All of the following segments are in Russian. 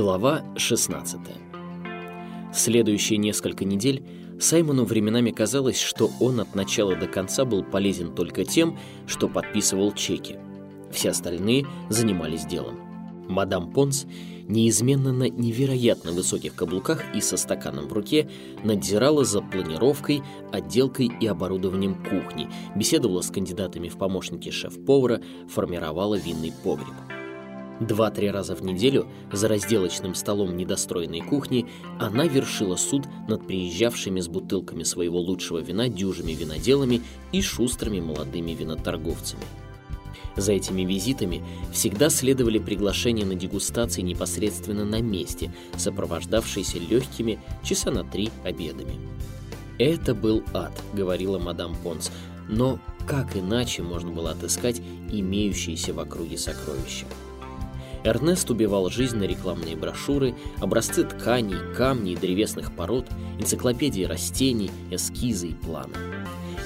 Глава 16. Следующие несколько недель Саймону временами казалось, что он от начала до конца был полезен только тем, что подписывал чеки. Все остальные занимались делом. Мадам Понс неизменно на невероятно высоких каблуках и со стаканом в руке надзирала за планировкой, отделкой и оборудованием кухни, беседовала с кандидатами в помощники шеф-повара, формировала винный погреб. Два-три раза в неделю за разделочным столом недостроенной кухни она вершила суд над приезжавшими с бутылками своего лучшего вина дюжими виноделами и шустрыми молодыми виноторговцами. За этими визитами всегда следовали приглашения на дегустации непосредственно на месте, сопровождавшиеся легкими часа на три обедами. «Это был ад», — говорила мадам Понс, но как иначе можно было отыскать имеющиеся в округе сокровища? Эрнест убивал жизнь на рекламные брошюры, образцы тканей, камней, древесных пород, энциклопедии растений, эскизы и планы.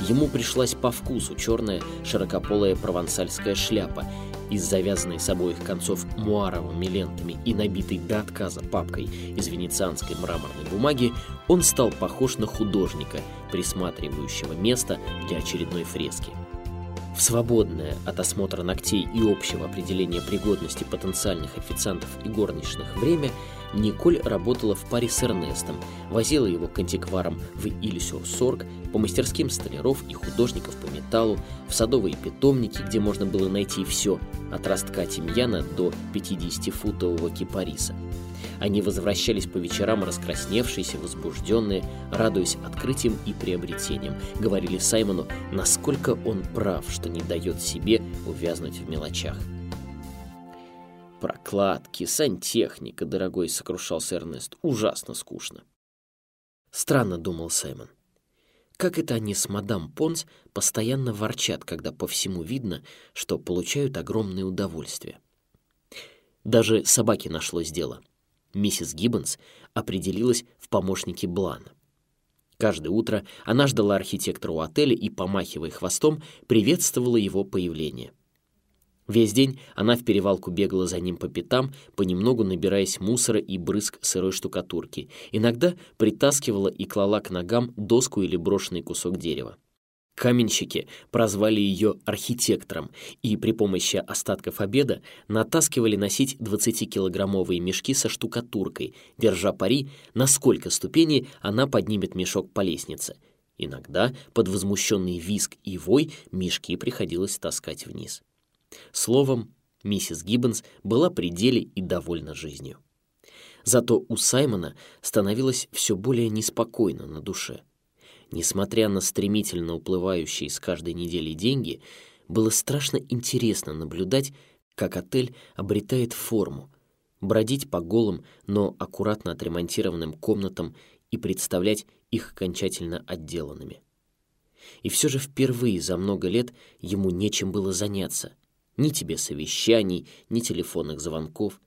Ему пришлась по вкусу черная широкополая провансальская шляпа из завязанной с обоих концов муаровыми лентами и набитой до отказа папкой из венецианской мраморной бумаги, он стал похож на художника, присматривающего место для очередной фрески – в свободное от осмотра ногтей и общего определения пригодности потенциальных официантов и горничных время Николь работала в паре с Эрнестом, возила его к антикварам в Иль-Сюр-Сорг, по мастерским столяров и художников по металлу, в садовые питомники, где можно было найти все, от ростка тимьяна до 50-футового кипариса. Они возвращались по вечерам раскрасневшиеся, возбужденные, радуясь открытиям и приобретениям. Говорили Саймону, насколько он прав, что не дает себе увязнуть в мелочах. «Прокладки, сантехника, дорогой», — сокрушался Эрнест. «Ужасно скучно». Странно, думал Саймон. Как это они с мадам Понс постоянно ворчат, когда по всему видно, что получают огромное удовольствие. Даже собаке нашлось дело — миссис Гиббонс определилась в помощнике Блана. Каждое утро она ждала архитектора у отеля и, помахивая хвостом, приветствовала его появление. Весь день она в перевалку бегала за ним по пятам, понемногу набираясь мусора и брызг сырой штукатурки. Иногда притаскивала и клала к ногам доску или брошенный кусок дерева. Каменщики прозвали ее архитектором и при помощи остатков обеда натаскивали носить 20-килограммовые мешки со штукатуркой, держа пари, на сколько ступеней она поднимет мешок по лестнице. Иногда под возмущенный визг и вой мешки приходилось таскать вниз. Словом, миссис Гиббонс была при деле и довольна жизнью. Зато у Саймона становилось все более неспокойно на душе – Несмотря на стремительно уплывающие с каждой недели деньги, было страшно интересно наблюдать, как отель обретает форму, бродить по голым, но аккуратно отремонтированным комнатам и представлять их окончательно отделанными. И все же впервые за много лет ему нечем было заняться. Ни тебе совещаний, ни телефонных звонков.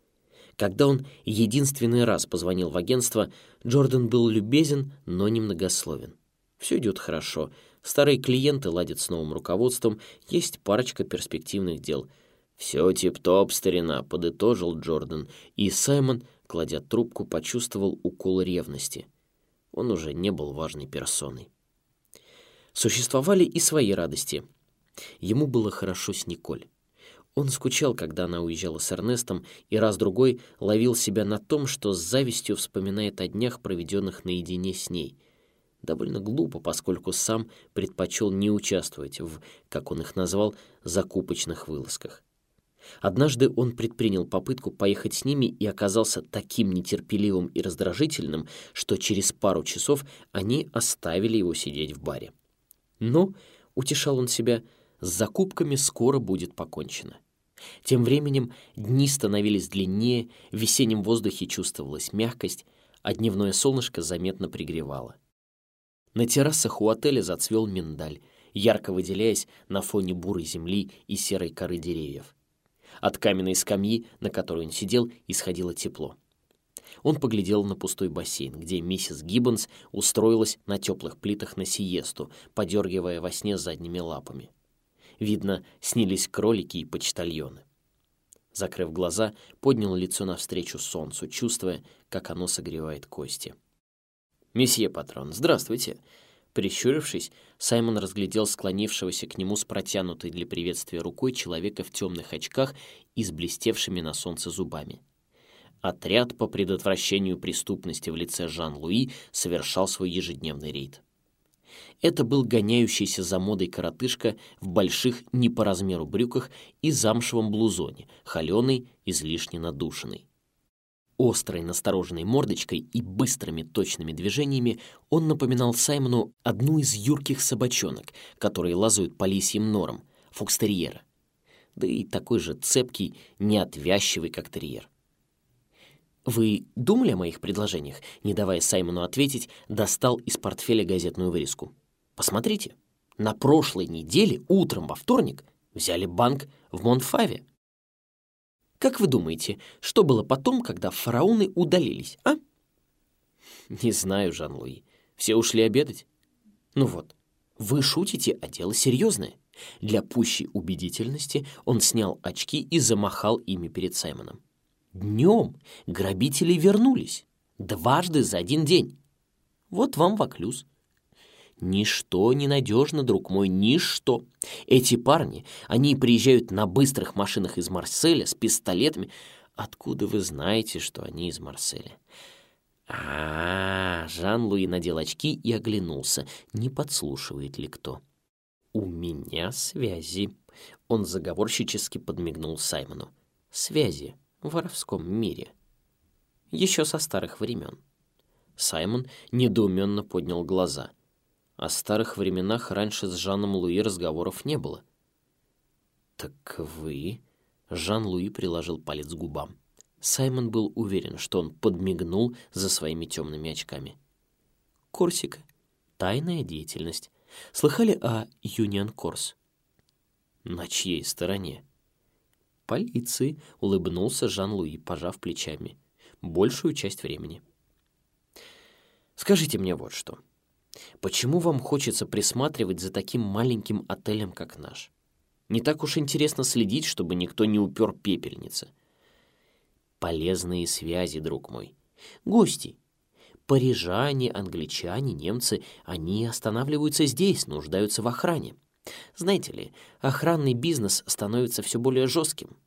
Когда он единственный раз позвонил в агентство, Джордан был любезен, но немногословен. Все идет хорошо. Старые клиенты ладят с новым руководством, есть парочка перспективных дел. «Все тип-топ, старина», — подытожил Джордан, и Саймон, кладя трубку, почувствовал укол ревности. Он уже не был важной персоной. Существовали и свои радости. Ему было хорошо с Николь. Он скучал, когда она уезжала с Эрнестом, и раз-другой ловил себя на том, что с завистью вспоминает о днях, проведенных наедине с ней — довольно глупо, поскольку сам предпочел не участвовать в, как он их назвал, закупочных вылазках. Однажды он предпринял попытку поехать с ними и оказался таким нетерпеливым и раздражительным, что через пару часов они оставили его сидеть в баре. Но, утешал он себя, с закупками скоро будет покончено. Тем временем дни становились длиннее, в весеннем воздухе чувствовалась мягкость, а дневное солнышко заметно пригревало. На террасах у отеля зацвел миндаль, ярко выделяясь на фоне бурой земли и серой коры деревьев. От каменной скамьи, на которой он сидел, исходило тепло. Он поглядел на пустой бассейн, где миссис Гиббонс устроилась на теплых плитах на сиесту, подергивая во сне задними лапами. Видно, снились кролики и почтальоны. Закрыв глаза, поднял лицо навстречу солнцу, чувствуя, как оно согревает кости. «Месье патрон, здравствуйте!» Прищурившись, Саймон разглядел склонившегося к нему с протянутой для приветствия рукой человека в темных очках и с блестевшими на солнце зубами. Отряд по предотвращению преступности в лице Жан-Луи совершал свой ежедневный рейд. Это был гоняющийся за модой коротышка в больших не по размеру брюках и замшевом блузоне, холеный, излишне надушенный. Острой настороженной мордочкой и быстрыми точными движениями он напоминал Саймону одну из юрких собачонок, которые лазают по лисьим норам, фокстерьера. Да и такой же цепкий, неотвязчивый, как терьер. «Вы думали о моих предложениях?» Не давая Саймону ответить, достал из портфеля газетную вырезку. «Посмотрите, на прошлой неделе, утром во вторник, взяли банк в Монфаве. Как вы думаете, что было потом, когда фараоны удалились, а?» «Не знаю, Жан-Луи. Все ушли обедать». «Ну вот, вы шутите, а дело серьезное». Для пущей убедительности он снял очки и замахал ими перед Саймоном. Днем грабители вернулись. Дважды за один день. Вот вам воклюз. Ничто не надежно, друг мой, ничто. Эти парни, они приезжают на быстрых машинах из Марселя с пистолетами. Откуда вы знаете, что они из Марселя? А, -а, -а Жан-Луи надел очки и оглянулся, не подслушивает ли кто. У меня связи. Он заговорщически подмигнул Саймону. Связи воровском мире. Еще со старых времен. Саймон недоуменно поднял глаза. О старых временах раньше с Жаном Луи разговоров не было. «Так вы...» Жан-Луи приложил палец к губам. Саймон был уверен, что он подмигнул за своими темными очками. «Корсика. Тайная деятельность. Слыхали о Юнион Корс?» «На чьей стороне?» Полиции», — улыбнулся Жан-Луи, пожав плечами. «Большую часть времени». «Скажите мне вот что. Почему вам хочется присматривать за таким маленьким отелем, как наш? Не так уж интересно следить, чтобы никто не упер пепельницы. Полезные связи, друг мой. Гости. Парижане, англичане, немцы, они останавливаются здесь, нуждаются в охране. Знаете ли, охранный бизнес становится все более жестким.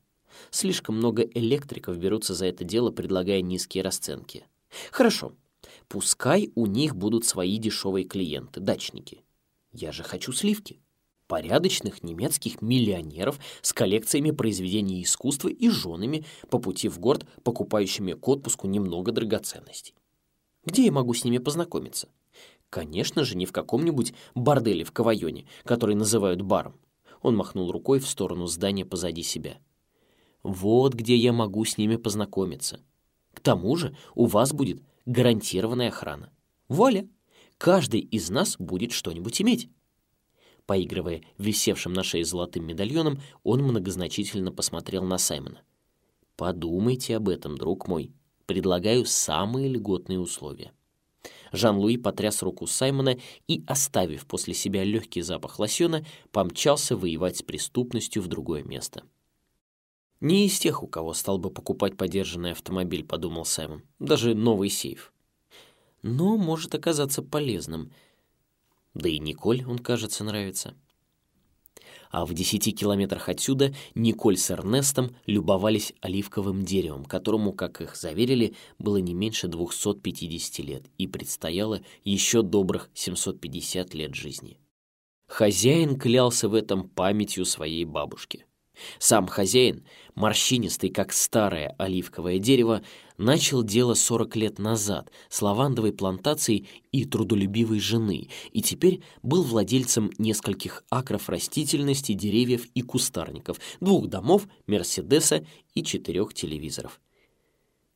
Слишком много электриков берутся за это дело, предлагая низкие расценки. Хорошо, пускай у них будут свои дешевые клиенты, дачники. Я же хочу сливки. Порядочных немецких миллионеров с коллекциями произведений искусства и женами по пути в город, покупающими к отпуску немного драгоценностей. Где я могу с ними познакомиться? Конечно же, не в каком-нибудь борделе в Кавайоне, который называют баром. Он махнул рукой в сторону здания позади себя. Вот где я могу с ними познакомиться. К тому же у вас будет гарантированная охрана. Воля! Каждый из нас будет что-нибудь иметь. Поигрывая висевшим на шее золотым медальоном, он многозначительно посмотрел на Саймона. «Подумайте об этом, друг мой. Предлагаю самые льготные условия». Жан-Луи потряс руку Саймона и, оставив после себя легкий запах лосьона, помчался воевать с преступностью в другое место. «Не из тех, у кого стал бы покупать подержанный автомобиль», — подумал Саймон. «Даже новый сейф. Но может оказаться полезным. Да и Николь, он, кажется, нравится» а в десяти километрах отсюда Николь с Эрнестом любовались оливковым деревом, которому, как их заверили, было не меньше 250 лет и предстояло еще добрых 750 лет жизни. Хозяин клялся в этом памятью своей бабушки. Сам хозяин, морщинистый, как старое оливковое дерево, начал дело 40 лет назад с лавандовой плантацией и трудолюбивой жены, и теперь был владельцем нескольких акров растительности, деревьев и кустарников, двух домов, Мерседеса и четырех телевизоров.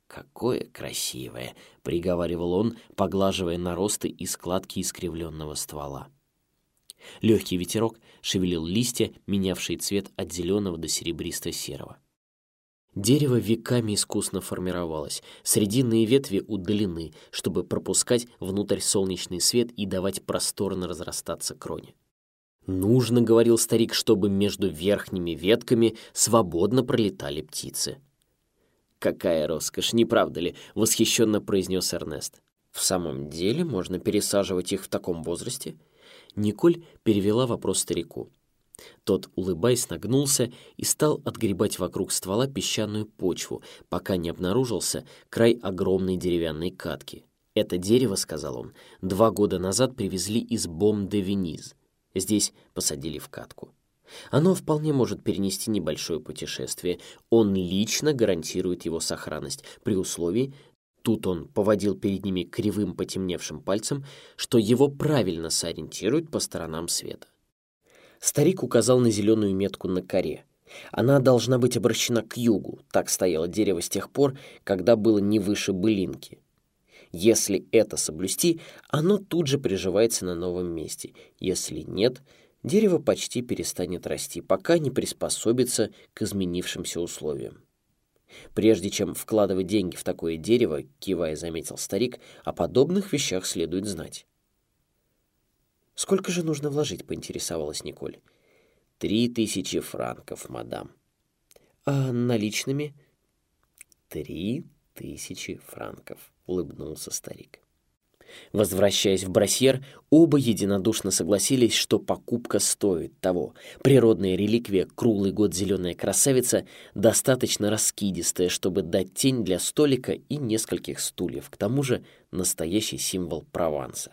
«Какое красивое!» — приговаривал он, поглаживая наросты и складки искривленного ствола. Легкий ветерок шевелил листья, менявшие цвет от зеленого до серебристо-серого. Дерево веками искусно формировалось, срединные ветви удалены, чтобы пропускать внутрь солнечный свет и давать просторно разрастаться кроне. Нужно, говорил старик, чтобы между верхними ветками свободно пролетали птицы. Какая роскошь, не правда ли? восхищенно произнес Эрнест. В самом деле можно пересаживать их в таком возрасте? Николь перевела вопрос старику. Тот, улыбаясь, нагнулся и стал отгребать вокруг ствола песчаную почву, пока не обнаружился край огромной деревянной катки. «Это дерево, — сказал он, — два года назад привезли из Бом-де-Вениз. Здесь посадили в катку. Оно вполне может перенести небольшое путешествие. Он лично гарантирует его сохранность, при условии, тут он поводил перед ними кривым потемневшим пальцем, что его правильно сориентируют по сторонам света. Старик указал на зеленую метку на коре. Она должна быть обращена к югу, так стояло дерево с тех пор, когда было не выше былинки. Если это соблюсти, оно тут же приживается на новом месте. Если нет, дерево почти перестанет расти, пока не приспособится к изменившимся условиям. Прежде чем вкладывать деньги в такое дерево, кивая заметил старик, о подобных вещах следует знать. «Сколько же нужно вложить?» — поинтересовалась Николь. «Три тысячи франков, мадам». «А наличными?» «Три тысячи франков», — улыбнулся старик. Возвращаясь в Брасьер, оба единодушно согласились, что покупка стоит того. Природная реликвия, круглый год зеленая красавица, достаточно раскидистая, чтобы дать тень для столика и нескольких стульев, к тому же настоящий символ Прованса.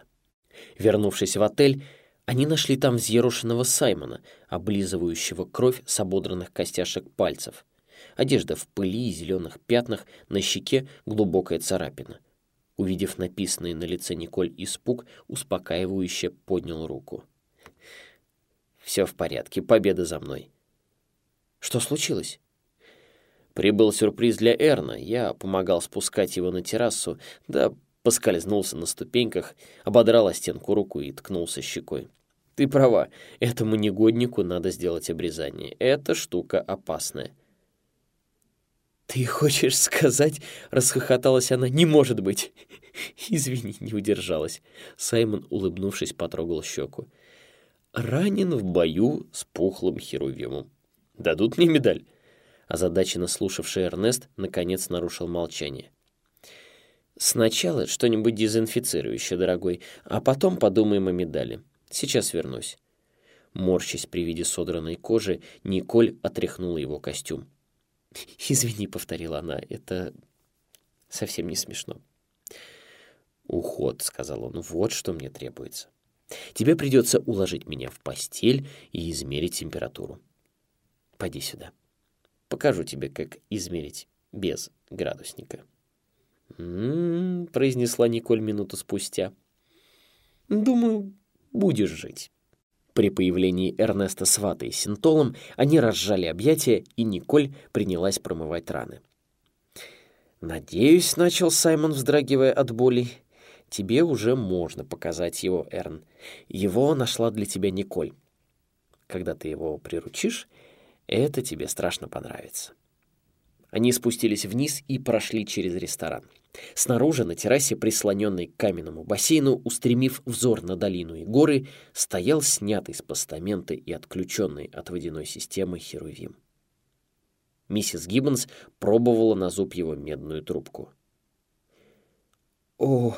Вернувшись в отель, они нашли там взъерошенного Саймона, облизывающего кровь с ободранных костяшек пальцев. Одежда в пыли и зеленых пятнах, на щеке глубокая царапина. Увидев написанный на лице Николь испуг, успокаивающе поднял руку. «Все в порядке, победа за мной». «Что случилось?» Прибыл сюрприз для Эрна. Я помогал спускать его на террасу, да поскользнулся на ступеньках, ободрал о стенку руку и ткнулся щекой. Ты права, этому негоднику надо сделать обрезание. Эта штука опасная. «Ты хочешь сказать?» — расхохоталась она. «Не может быть!» «Извини, не удержалась». Саймон, улыбнувшись, потрогал щеку. «Ранен в бою с пухлым херувимом. Дадут мне медаль?» Озадаченно слушавший Эрнест наконец нарушил молчание. Сначала что-нибудь дезинфицирующее, дорогой, а потом подумаем о медали. Сейчас вернусь. Морщась при виде содранной кожи, Николь отряхнула его костюм. «Извини», — повторила она, — «это совсем не смешно». «Уход», — сказал он, — «вот что мне требуется. Тебе придется уложить меня в постель и измерить температуру. Пойди сюда. Покажу тебе, как измерить без градусника». «М-м-м», произнесла Николь минуту спустя. «Думаю, будешь жить». При появлении Эрнеста с ватой синтолом они разжали объятия, и Николь принялась промывать раны. «Надеюсь», — начал Саймон, вздрагивая от боли, — «тебе уже можно показать его, Эрн. Его нашла для тебя Николь. Когда ты его приручишь, это тебе страшно понравится». Они спустились вниз и прошли через ресторан. Снаружи, на террасе, прислоненной к каменному бассейну, устремив взор на долину и горы, стоял снятый с постамента и отключенный от водяной системы Херувим. Миссис Гиббонс пробовала на зуб его медную трубку. «О,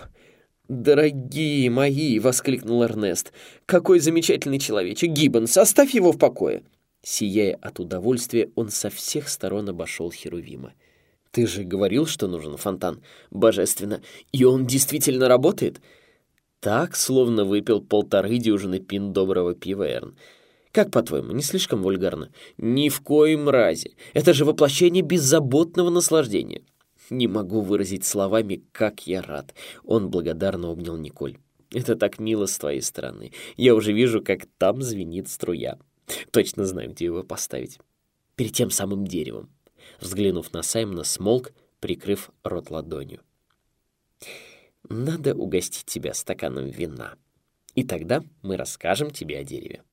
дорогие мои!» — воскликнул Эрнест. «Какой замечательный человечек! Гиббонс, оставь его в покое!» Сияя от удовольствия, он со всех сторон обошел Херувима. «Ты же говорил, что нужен фонтан. Божественно. И он действительно работает?» Так, словно выпил полторы дюжины пин доброго пива, Эрн. Как, по-твоему, не слишком вульгарно? Ни в коем разе. Это же воплощение беззаботного наслаждения. Не могу выразить словами, как я рад. Он благодарно обнял Николь. Это так мило с твоей стороны. Я уже вижу, как там звенит струя. Точно знаю, где его поставить. Перед тем самым деревом. Взглянув на Саймона, смолк, прикрыв рот ладонью. «Надо угостить тебя стаканом вина, и тогда мы расскажем тебе о дереве».